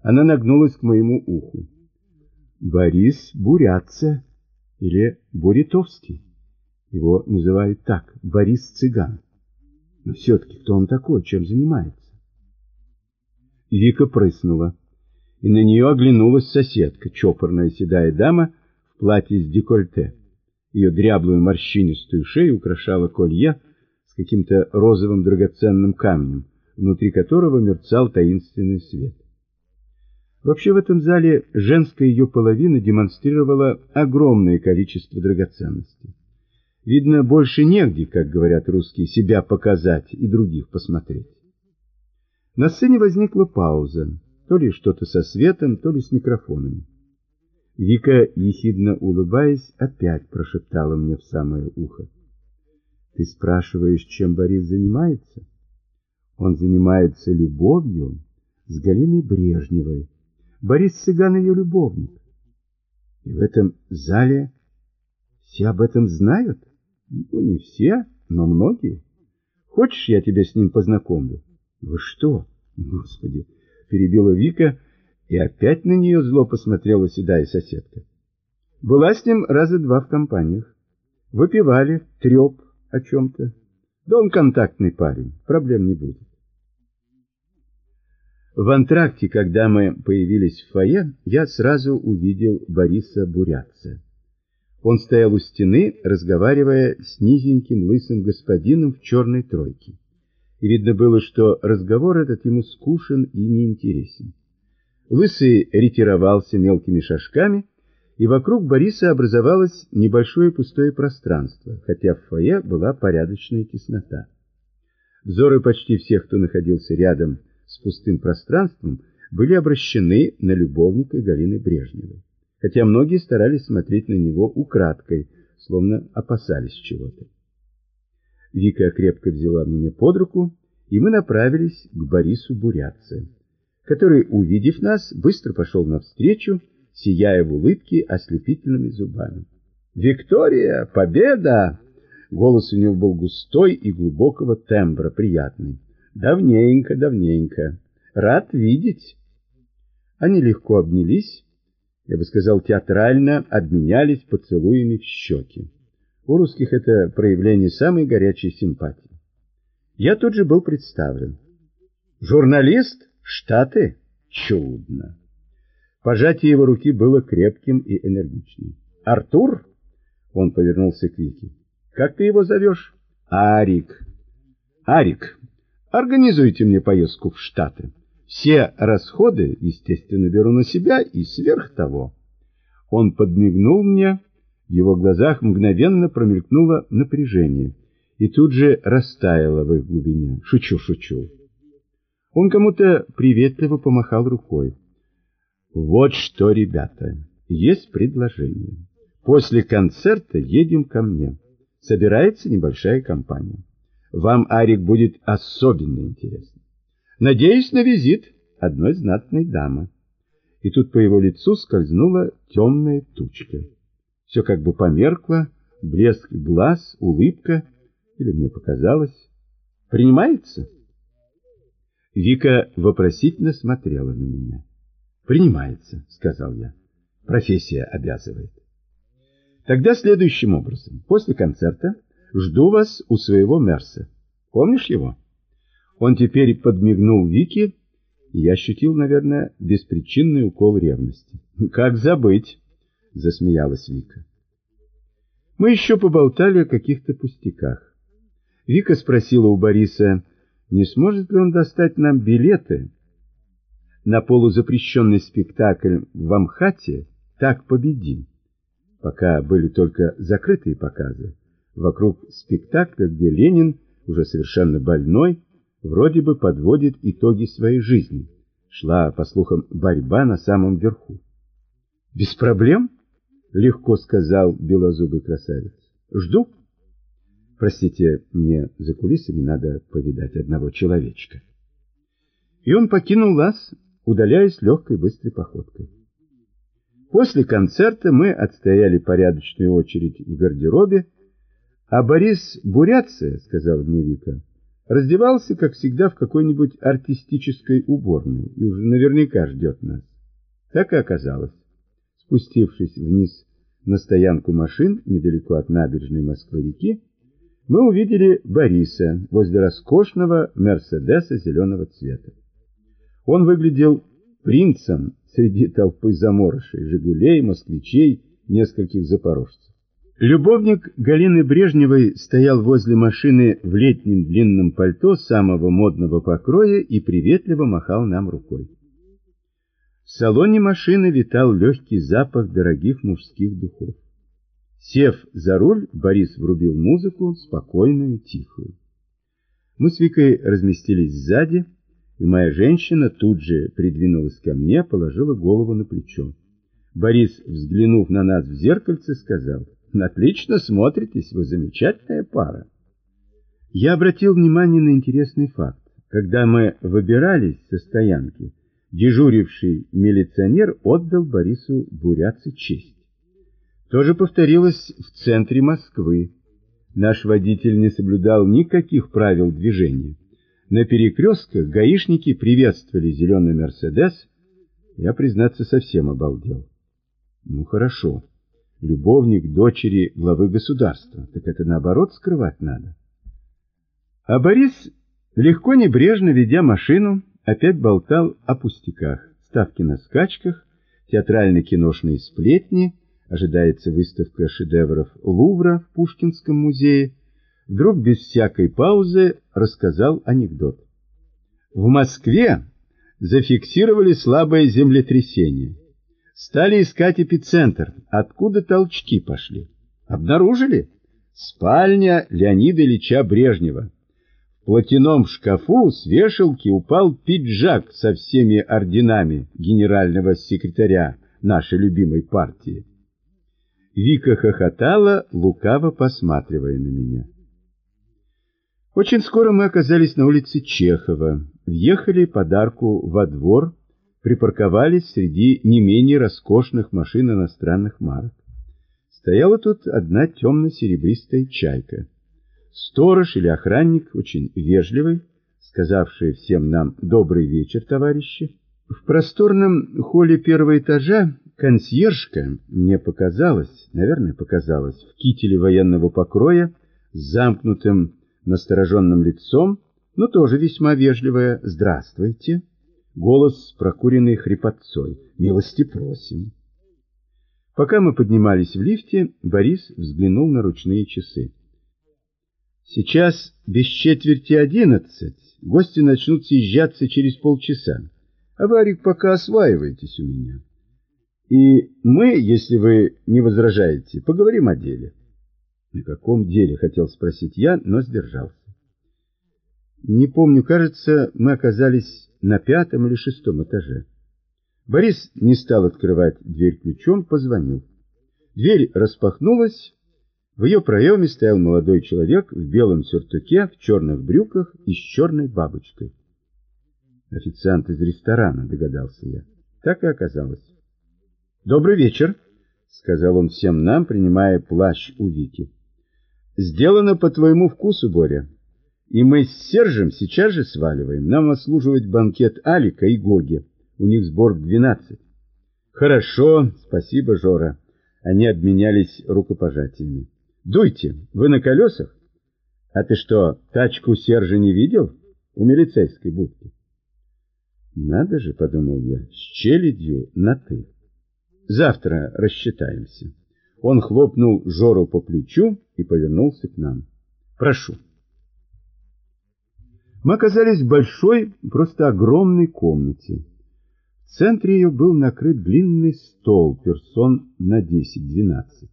Она нагнулась к моему уху. «Борис Бурятца или Буритовский. Его называют так, Борис Цыган. Но все-таки кто он такой, чем занимается?» Вика прыснула, и на нее оглянулась соседка, чопорная седая дама в платье с декольте. Ее дряблую морщинистую шею украшало колье с каким-то розовым драгоценным камнем, внутри которого мерцал таинственный свет. Вообще в этом зале женская ее половина демонстрировала огромное количество драгоценностей. Видно, больше негде, как говорят русские, себя показать и других посмотреть. На сцене возникла пауза, то ли что-то со светом, то ли с микрофонами. Вика, ехидно улыбаясь, опять прошептала мне в самое ухо. «Ты спрашиваешь, чем Борис занимается?» «Он занимается любовью с Галиной Брежневой. Борис Цыган ее любовник. И в этом зале все об этом знают? Ну, не все, но многие. Хочешь, я тебя с ним познакомлю?» «Вы что?» «Господи!» — перебила Вика — и опять на нее зло посмотрела седая соседка. Была с ним раза два в компаниях. Выпивали, треп о чем-то. Да он контактный парень, проблем не будет. В антракте, когда мы появились в фойе, я сразу увидел Бориса Бурятца. Он стоял у стены, разговаривая с низеньким лысым господином в черной тройке. И видно было, что разговор этот ему скучен и неинтересен. Лысый ретировался мелкими шажками, и вокруг Бориса образовалось небольшое пустое пространство, хотя в фойе была порядочная теснота. Взоры почти всех, кто находился рядом с пустым пространством, были обращены на любовника Галины Брежневой, хотя многие старались смотреть на него украдкой, словно опасались чего-то. Вика крепко взяла меня под руку, и мы направились к Борису Бурятце который, увидев нас, быстро пошел навстречу, сияя в улыбке ослепительными зубами. «Виктория! Победа!» Голос у него был густой и глубокого тембра, приятный. «Давненько, давненько. Рад видеть!» Они легко обнялись, я бы сказал, театрально обменялись поцелуями в щеки. У русских это проявление самой горячей симпатии. Я тут же был представлен. «Журналист?» Штаты? Чудно. Пожатие его руки было крепким и энергичным. Артур? Он повернулся к Вике. Как ты его зовешь? Арик. Арик, организуйте мне поездку в Штаты. Все расходы, естественно, беру на себя и сверх того. Он подмигнул мне, в его глазах мгновенно промелькнуло напряжение и тут же растаяло в их глубине. Шучу, шучу. Он кому-то приветливо помахал рукой. «Вот что, ребята, есть предложение. После концерта едем ко мне. Собирается небольшая компания. Вам, Арик, будет особенно интересно. Надеюсь на визит одной знатной дамы». И тут по его лицу скользнула темная тучка. Все как бы померкло, блеск глаз, улыбка, или мне показалось. «Принимается?» Вика вопросительно смотрела на меня. «Принимается», — сказал я. «Профессия обязывает». «Тогда следующим образом. После концерта жду вас у своего Мерса. Помнишь его?» Он теперь подмигнул Вике, и я ощутил, наверное, беспричинный укол ревности. «Как забыть?» — засмеялась Вика. Мы еще поболтали о каких-то пустяках. Вика спросила у Бориса, не сможет ли он достать нам билеты на полузапрещенный спектакль в Амхате «Так победим», пока были только закрытые показы, вокруг спектакля, где Ленин, уже совершенно больной, вроде бы подводит итоги своей жизни. Шла, по слухам, борьба на самом верху. «Без проблем?» — легко сказал белозубый красавец. «Жду». «Простите, мне за кулисами надо повидать одного человечка». И он покинул нас, удаляясь легкой быстрой походкой. После концерта мы отстояли порядочную очередь в гардеробе, а Борис Буряция, сказал мне Вика, раздевался, как всегда, в какой-нибудь артистической уборной и уже наверняка ждет нас. Так и оказалось. Спустившись вниз на стоянку машин недалеко от набережной Москвы-реки, мы увидели Бориса возле роскошного Мерседеса зеленого цвета. Он выглядел принцем среди толпы заморышей, жигулей, москвичей, нескольких запорожцев. Любовник Галины Брежневой стоял возле машины в летнем длинном пальто самого модного покроя и приветливо махал нам рукой. В салоне машины витал легкий запах дорогих мужских духов. Сев за руль, Борис врубил музыку, спокойную, тихую. Мы с Викой разместились сзади, и моя женщина тут же придвинулась ко мне, положила голову на плечо. Борис, взглянув на нас в зеркальце, сказал, «Отлично смотритесь, вы замечательная пара». Я обратил внимание на интересный факт. Когда мы выбирались со стоянки, дежуривший милиционер отдал Борису Буряце честь. То же повторилось в центре Москвы. Наш водитель не соблюдал никаких правил движения. На перекрестках гаишники приветствовали зеленый «Мерседес». Я, признаться, совсем обалдел. Ну, хорошо. Любовник дочери главы государства. Так это, наоборот, скрывать надо. А Борис, легко небрежно ведя машину, опять болтал о пустяках. Ставки на скачках, театрально-киношные сплетни, ожидается выставка шедевров Лувра в Пушкинском музее, вдруг без всякой паузы рассказал анекдот. В Москве зафиксировали слабое землетрясение. Стали искать эпицентр, откуда толчки пошли. Обнаружили? Спальня Леонида Ильича Брежнева. В платяном шкафу с вешалки упал пиджак со всеми орденами генерального секретаря нашей любимой партии. Вика хохотала, лукаво посматривая на меня. Очень скоро мы оказались на улице Чехова, въехали подарку во двор, припарковались среди не менее роскошных машин иностранных марок. Стояла тут одна темно-серебристая чайка. Сторож или охранник, очень вежливый, сказавший всем нам «добрый вечер, товарищи». В просторном холле первого этажа консьержка, мне показалось, наверное, показалось, в кителе военного покроя с замкнутым настороженным лицом, но тоже весьма вежливая «Здравствуйте!» Голос с прокуренной хрипотцой «Милости просим!» Пока мы поднимались в лифте, Борис взглянул на ручные часы. «Сейчас без четверти одиннадцать, гости начнут съезжаться через полчаса, а Варик пока осваивайтесь у меня. И мы, если вы не возражаете, поговорим о деле». На каком деле, хотел спросить я, но сдержался. Не помню, кажется, мы оказались на пятом или шестом этаже. Борис не стал открывать дверь ключом, позвонил. Дверь распахнулась, в ее проеме стоял молодой человек в белом сюртуке, в черных брюках и с черной бабочкой. Официант из ресторана, догадался я. Так и оказалось. «Добрый вечер», — сказал он всем нам, принимая плащ у Вики. Сделано по твоему вкусу, Боря. И мы с Сержем сейчас же сваливаем. Нам ослуживать банкет Алика и Гоги. У них сбор в двенадцать. Хорошо, спасибо, Жора. Они обменялись рукопожатиями. Дуйте, вы на колесах? А ты что, тачку Сержа не видел? У милицейской будки. Надо же, подумал я, с челядью на «ты». Завтра рассчитаемся. Он хлопнул Жору по плечу и повернулся к нам. «Прошу». Мы оказались в большой, просто огромной комнате. В центре ее был накрыт длинный стол, персон на 10-12.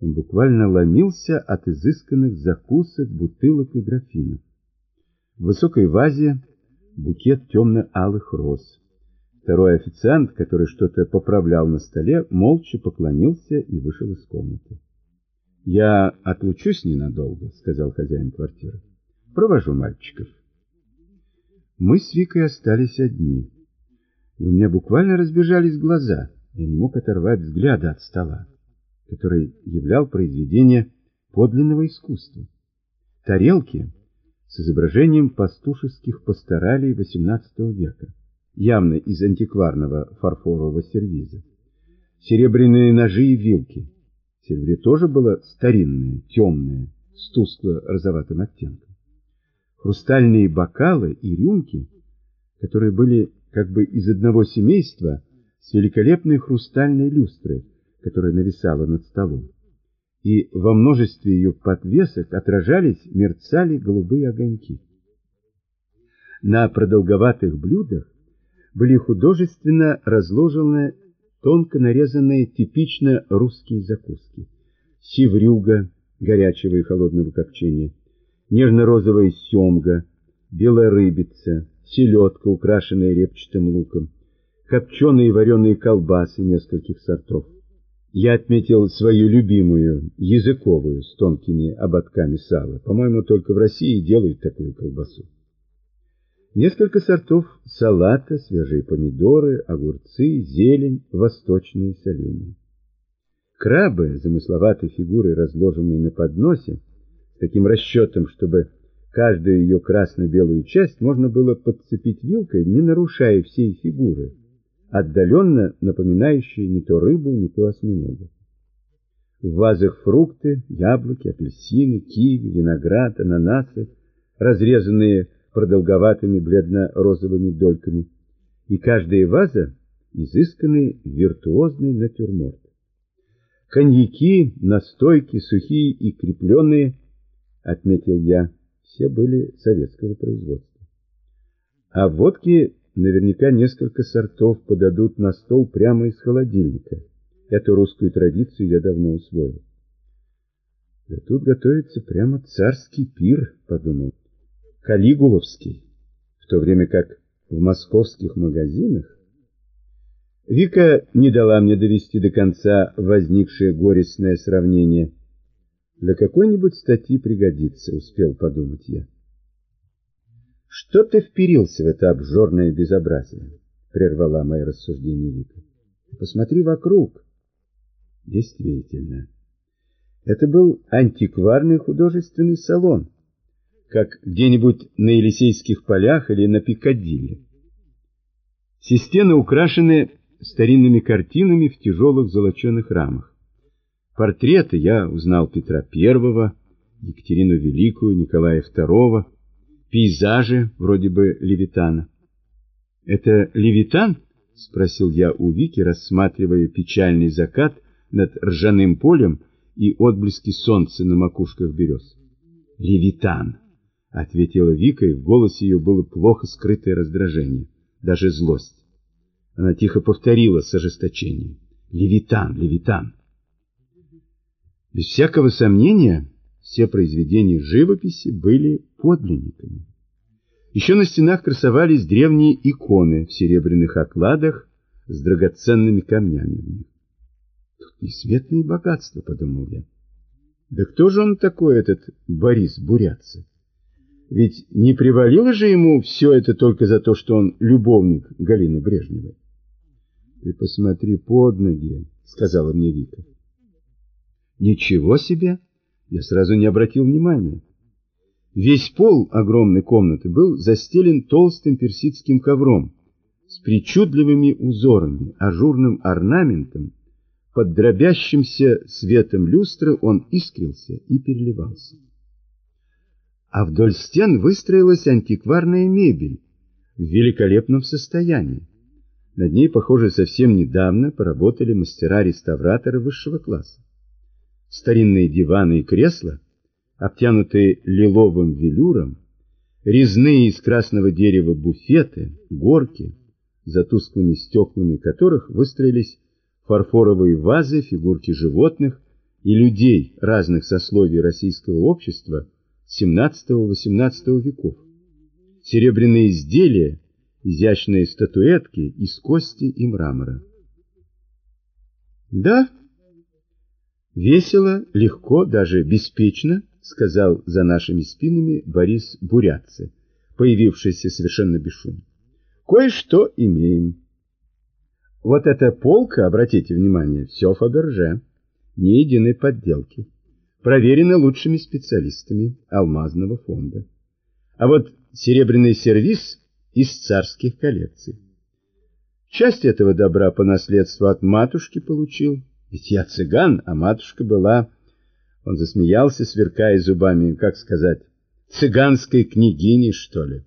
Он буквально ломился от изысканных закусок, бутылок и графинов. В высокой вазе букет темно-алых роз. Второй официант, который что-то поправлял на столе, молча поклонился и вышел из комнаты. «Я отлучусь ненадолго», — сказал хозяин квартиры. «Провожу мальчиков». Мы с Викой остались одни, и у меня буквально разбежались глаза. Я не мог оторвать взгляда от стола, который являл произведение подлинного искусства. Тарелки с изображением пастушеских пасторалей XVIII века, явно из антикварного фарфорового сервиза. Серебряные ножи и вилки. Серебре тоже было старинное, темное, с тускло-розоватым оттенком. Хрустальные бокалы и рюмки, которые были как бы из одного семейства с великолепной хрустальной люстрой, которая нависала над столом. И во множестве ее подвесок отражались, мерцали голубые огоньки. На продолговатых блюдах были художественно разложены тонко нарезанные типично русские закуски. Севрюга горячего и холодного копчения, нежно-розовая семга, белая рыбица, селедка, украшенная репчатым луком, копченые и вареные колбасы нескольких сортов. Я отметил свою любимую, языковую, с тонкими ободками сала. По-моему, только в России делают такую колбасу. Несколько сортов салата, свежие помидоры, огурцы, зелень, восточные соленья. Крабы, замысловатой фигурой, разложенные на подносе, с таким расчетом, чтобы каждую ее красно-белую часть можно было подцепить вилкой, не нарушая всей фигуры, отдаленно напоминающей не то рыбу, не то осьминога. В вазах фрукты, яблоки, апельсины, киви, виноград, ананасы, разрезанные продолговатыми бледно-розовыми дольками, и каждая ваза — изысканный виртуозный натюрморт. Коньяки, настойки, сухие и крепленные, отметил я, все были советского производства. А водки наверняка несколько сортов подадут на стол прямо из холодильника. Эту русскую традицию я давно усвоил. Да тут готовится прямо царский пир, подумал. Калигуловский, в то время как в московских магазинах Вика не дала мне довести до конца возникшее горестное сравнение. Для какой-нибудь статьи пригодится, успел подумать я. Что ты вперился в это обжорное безобразие? Прервала мои рассуждения Вика. Посмотри вокруг. Действительно. Это был антикварный художественный салон как где-нибудь на Елисейских полях или на Пикадилли. Все стены украшены старинными картинами в тяжелых золоченых рамах. Портреты я узнал Петра I, Екатерину Великую, Николая II, пейзажи вроде бы Левитана. «Это Левитан?» — спросил я у Вики, рассматривая печальный закат над ржаным полем и отблески солнца на макушках берез. «Левитан!» — ответила Вика, и в голосе ее было плохо скрытое раздражение, даже злость. Она тихо повторила с ожесточением. «Левитан, Левитан!» Без всякого сомнения, все произведения живописи были подлинниками. Еще на стенах красовались древние иконы в серебряных окладах с драгоценными камнями в них. Тут несметные богатства, подумал я. Да кто же он такой, этот Борис Бурятцев? Ведь не привалило же ему все это только за то, что он любовник Галины Брежневой. — Ты посмотри под ноги, — сказала мне Вика. — Ничего себе! Я сразу не обратил внимания. Весь пол огромной комнаты был застелен толстым персидским ковром с причудливыми узорами, ажурным орнаментом. Под дробящимся светом люстры он искрился и переливался а вдоль стен выстроилась антикварная мебель в великолепном состоянии. Над ней, похоже, совсем недавно поработали мастера-реставраторы высшего класса. Старинные диваны и кресла, обтянутые лиловым велюром, резные из красного дерева буфеты, горки, за тусклыми стеклами которых выстроились фарфоровые вазы, фигурки животных, и людей разных сословий российского общества XVII-XVIII веков. Серебряные изделия, изящные статуэтки из кости и мрамора. Да, весело, легко, даже беспечно, сказал за нашими спинами Борис Бурятце, появившийся совершенно бесшумно. Кое-что имеем. Вот эта полка, обратите внимание, все Фаберже, ни единой подделки. Проверено лучшими специалистами алмазного фонда. А вот серебряный сервиз из царских коллекций. Часть этого добра по наследству от матушки получил. Ведь я цыган, а матушка была... Он засмеялся, сверкая зубами, как сказать, цыганской княгини, что ли.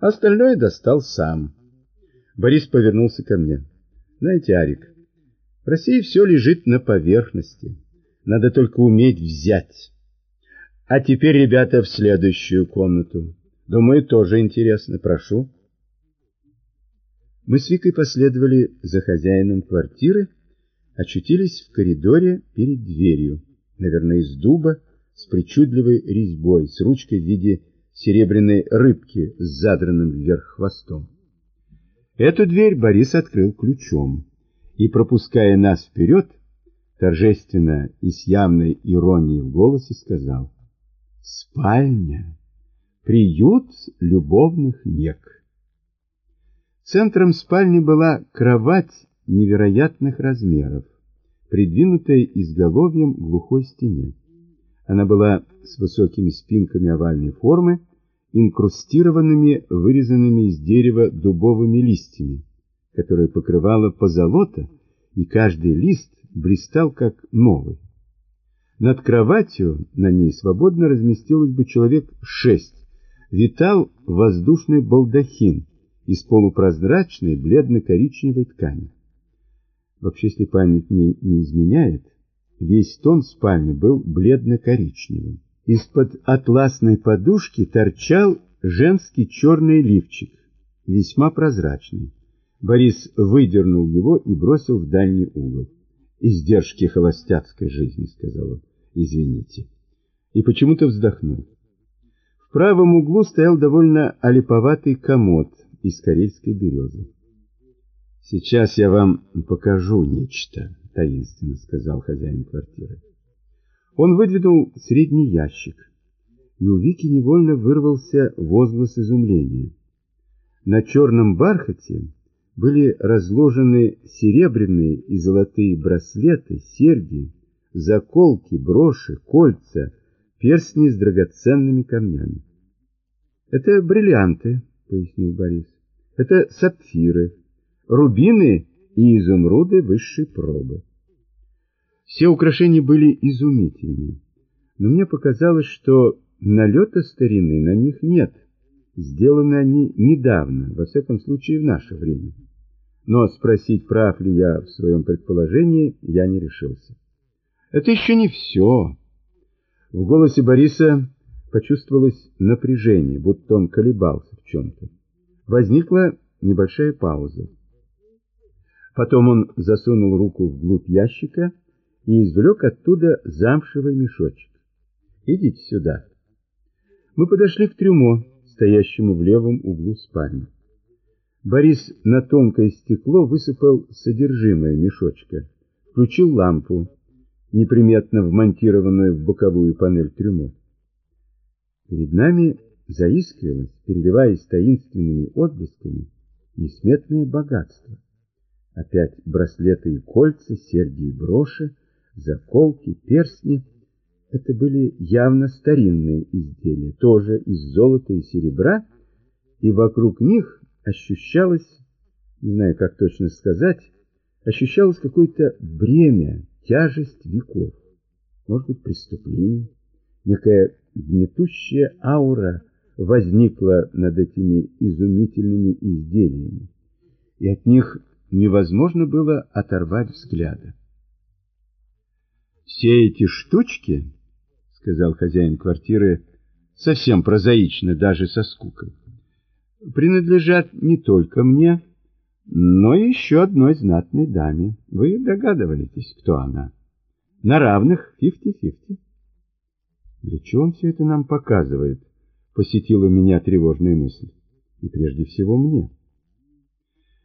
Остальное достал сам. Борис повернулся ко мне. Знаете, Арик, в России все лежит на поверхности. Надо только уметь взять. А теперь, ребята, в следующую комнату. Думаю, тоже интересно. Прошу. Мы с Викой последовали за хозяином квартиры, очутились в коридоре перед дверью, наверное, из дуба, с причудливой резьбой, с ручкой в виде серебряной рыбки с задранным вверх хвостом. Эту дверь Борис открыл ключом и, пропуская нас вперед, торжественно и с явной иронией в голосе сказал «Спальня, приют любовных нек». Центром спальни была кровать невероятных размеров, придвинутая изголовьем к глухой стене. Она была с высокими спинками овальной формы, инкрустированными вырезанными из дерева дубовыми листьями, которые покрывало позолота, и каждый лист блистал как новый. Над кроватью на ней свободно разместилось бы человек шесть. Витал воздушный балдахин из полупрозрачной бледно-коричневой ткани. Вообще, если память мне не изменяет, весь тон спальни был бледно-коричневым. Из-под атласной подушки торчал женский черный лифчик, весьма прозрачный. Борис выдернул его и бросил в дальний угол. «Издержки холостяцкой жизни», — сказал он. «Извините». И почему-то вздохнул. В правом углу стоял довольно олиповатый комод из карельской березы. «Сейчас я вам покажу нечто», — таинственно сказал хозяин квартиры. Он выдвинул средний ящик, и у Вики невольно вырвался возглас изумления. На черном бархате были разложены серебряные и золотые браслеты, серьги, заколки, броши, кольца, перстни с драгоценными камнями. «Это бриллианты», — пояснил Борис. «Это сапфиры, рубины и изумруды высшей пробы». Все украшения были изумительны, но мне показалось, что налета старины на них нет. Сделаны они недавно, во всяком случае в наше время. Но спросить, прав ли я в своем предположении, я не решился. Это еще не все. В голосе Бориса почувствовалось напряжение, будто он колебался в чем-то. Возникла небольшая пауза. Потом он засунул руку вглубь ящика и извлек оттуда замшевый мешочек. «Идите сюда». Мы подошли к трюмо, стоящему в левом углу спальни. Борис на тонкое стекло высыпал содержимое мешочка, включил лампу, неприметно вмонтированную в боковую панель трюмо. Перед нами заискрилось, переливаясь таинственными отблесками, несметное богатство. Опять браслеты и кольца, серьги и броши, заколки, перстни. Это были явно старинные изделия, тоже из золота и серебра, и вокруг них ощущалось, не знаю, как точно сказать, ощущалось какое-то бремя, тяжесть веков, может быть, преступление, некая гнетущая аура возникла над этими изумительными изделиями, и от них невозможно было оторвать взгляда. Все эти штучки, сказал хозяин квартиры, совсем прозаично, даже со скукой, принадлежат не только мне, но и еще одной знатной даме. Вы догадываетесь, кто она? На равных, фифти-фифти. Для чего он все это нам показывает? Посетила меня тревожная мысль. И прежде всего мне.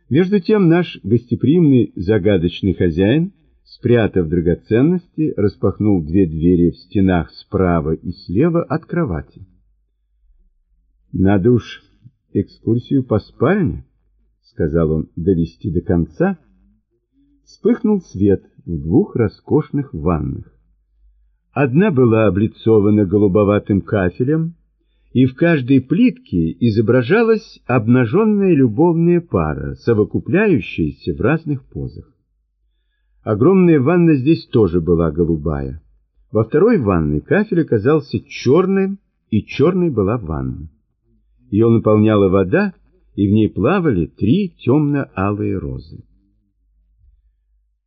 Между тем наш гостеприимный загадочный хозяин, спрятав драгоценности, распахнул две двери в стенах справа и слева от кровати. Надо уж экскурсию по спальне, сказал он, довести до конца. Вспыхнул свет в двух роскошных ваннах. Одна была облицована голубоватым кафелем, и в каждой плитке изображалась обнаженная любовная пара, совокупляющаяся в разных позах. Огромная ванна здесь тоже была голубая. Во второй ванной кафель оказался черным, и черной была ванна. Ее наполняла вода, и в ней плавали три темно-алые розы.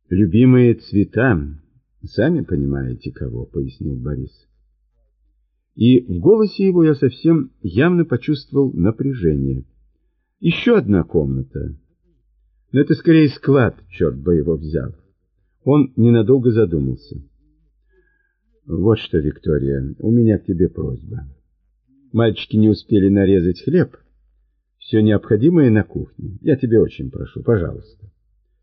«Любимые цвета, сами понимаете кого», — пояснил Борис. И в голосе его я совсем явно почувствовал напряжение. Еще одна комната. Но это скорее склад, черт бы его взял. Он ненадолго задумался. Вот что, Виктория, у меня к тебе просьба. Мальчики не успели нарезать хлеб. Все необходимое на кухне. Я тебе очень прошу, пожалуйста.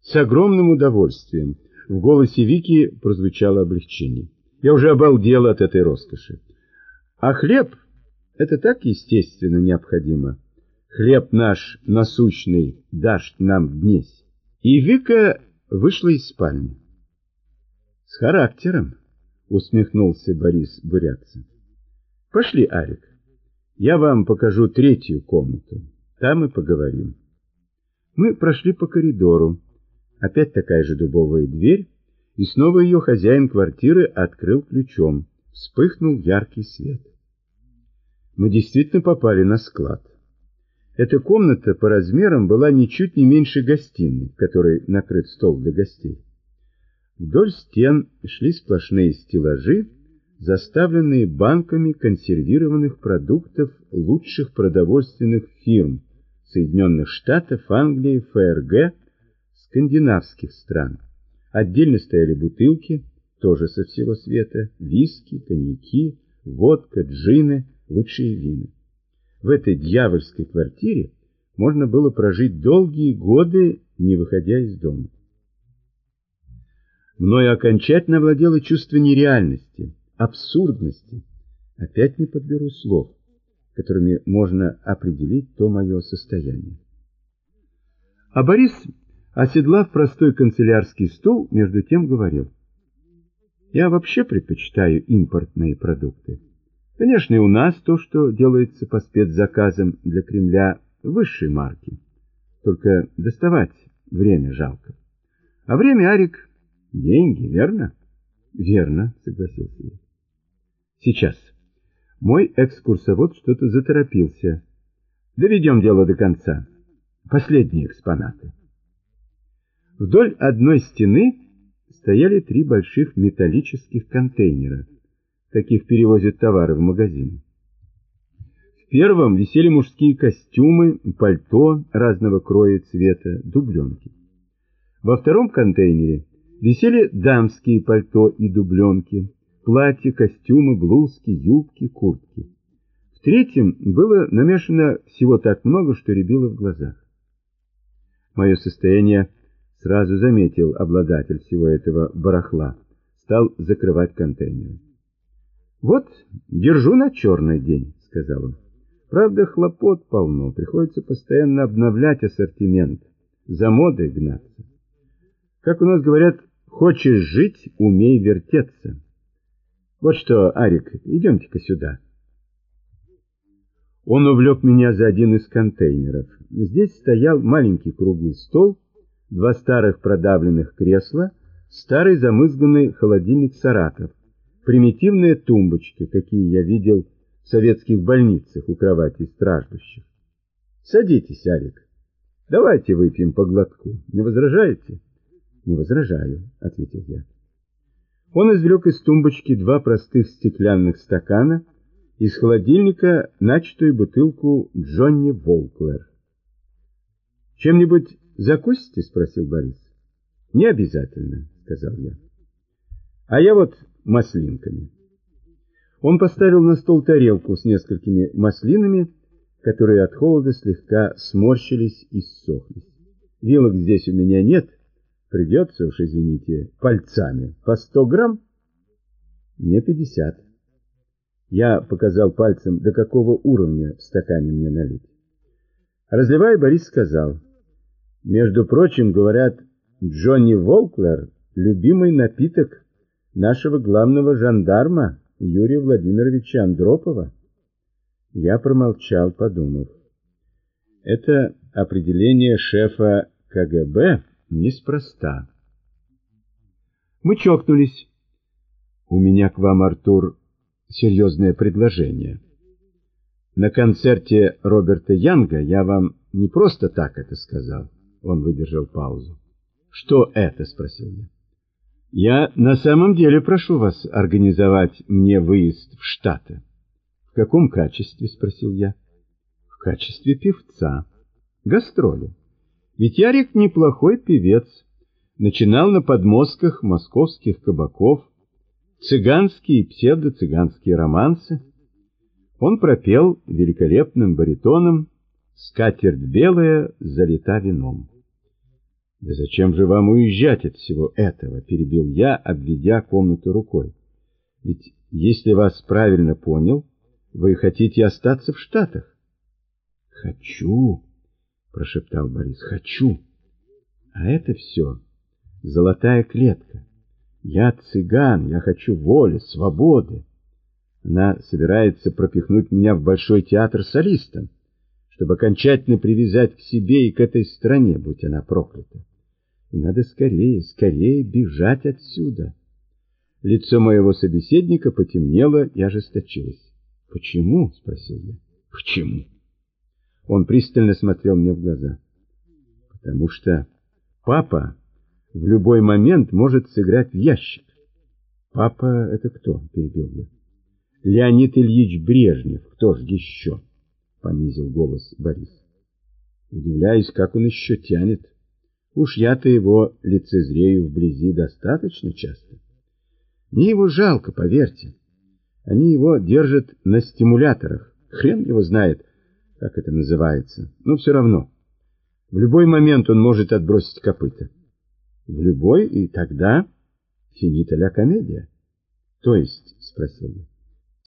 С огромным удовольствием в голосе Вики прозвучало облегчение. Я уже обалдел от этой роскоши. А хлеб — это так естественно необходимо. Хлеб наш насущный дашь нам днесь. И Вика вышла из спальни. С характером, усмехнулся Борис Бурятцев. Пошли, Арик. Я вам покажу третью комнату. Там и поговорим. Мы прошли по коридору. Опять такая же дубовая дверь, и снова ее хозяин квартиры открыл ключом. Вспыхнул яркий свет. Мы действительно попали на склад. Эта комната по размерам была ничуть не меньше гостиной, в которой накрыт стол для гостей. Вдоль стен шли сплошные стеллажи, заставленные банками консервированных продуктов лучших продовольственных фирм Соединенных Штатов, Англии, ФРГ, скандинавских стран. Отдельно стояли бутылки, тоже со всего света, виски, коньяки, водка, джины, лучшие вина. В этой дьявольской квартире можно было прожить долгие годы, не выходя из дома. Мною окончательно овладело чувство нереальности – абсурдности. Опять не подберу слов, которыми можно определить то мое состояние. А Борис, оседлав простой канцелярский стул, между тем говорил. Я вообще предпочитаю импортные продукты. Конечно, и у нас то, что делается по спецзаказам для Кремля, высшей марки. Только доставать время жалко. А время, Арик, деньги, верно? Верно, согласился я. Сейчас. Мой экскурсовод что-то заторопился. Доведем дело до конца. Последние экспонаты. Вдоль одной стены стояли три больших металлических контейнера. Таких перевозят товары в магазин. В первом висели мужские костюмы, пальто разного кроя и цвета, дубленки. Во втором контейнере висели дамские пальто и дубленки, платья, костюмы, блузки, юбки, куртки. В третьем было намешано всего так много, что рябило в глазах. Мое состояние сразу заметил обладатель всего этого барахла, стал закрывать контейнеры. «Вот, держу на черный день», — сказал он. «Правда, хлопот полно, приходится постоянно обновлять ассортимент, за модой гнаться. Как у нас говорят, хочешь жить, умей вертеться». Вот что, Арик, идемте-ка сюда. Он увлек меня за один из контейнеров. Здесь стоял маленький круглый стол, два старых продавленных кресла, старый замызганный холодильник «Саратов», примитивная тумбочка, какие я видел в советских больницах у кровати страждущих. Садитесь, Арик. Давайте выпьем по глотку. Не возражаете? Не возражаю, ответил я. Он извлек из тумбочки два простых стеклянных стакана, из холодильника начатую бутылку Джонни Волклер. «Чем-нибудь закусите?» — спросил Борис. «Не обязательно», — сказал я. А я вот маслинками. Он поставил на стол тарелку с несколькими маслинами, которые от холода слегка сморщились и ссохлись. Вилок здесь у меня нет, придется уж, извините, пальцами. По сто грамм? Мне пятьдесят. Я показал пальцем, до какого уровня в стакане мне налить. Разливая, Борис сказал, между прочим, говорят, Джонни Волклер — любимый напиток нашего главного жандарма Юрия Владимировича Андропова. Я промолчал, подумав. Это определение шефа КГБ неспроста. Мы чокнулись. У меня к вам, Артур, серьезное предложение. На концерте Роберта Янга я вам не просто так это сказал. Он выдержал паузу. Что это? спросил я. Я на самом деле прошу вас организовать мне выезд в Штаты. В каком качестве? спросил я. В качестве певца. Гастроли. Ведь Ярик неплохой певец. Начинал на подмостках московских кабаков, цыганские и псевдоцыганские романсы. Он пропел великолепным баритоном «Скатерть белая залита вином». «Да зачем же вам уезжать от всего этого?» — перебил я, обведя комнату рукой. «Ведь, если вас правильно понял, вы хотите остаться в Штатах?» «Хочу», — прошептал Борис, — «хочу». А это все золотая клетка. Я цыган, я хочу воли, свободы. Она собирается пропихнуть меня в Большой театр солистом, чтобы окончательно привязать к себе и к этой стране, будь она проклята. И надо скорее, скорее бежать отсюда. Лицо моего собеседника потемнело и ожесточилось. «Почему?» — спросил я. «Почему?» Он пристально смотрел мне в глаза. «Потому что папа в любой момент может сыграть в ящик. Папа — это кто? — перебил я. Леонид Ильич Брежнев. Кто ж еще? — понизил голос Борис. Удивляюсь, как он еще тянет. Уж я-то его лицезрею вблизи достаточно часто. Мне его жалко, поверьте. Они его держат на стимуляторах. Хрен его знает, как это называется. Но все равно. В любой момент он может отбросить копыта. В любой, и тогда финита ля комедия. То есть, спросил я.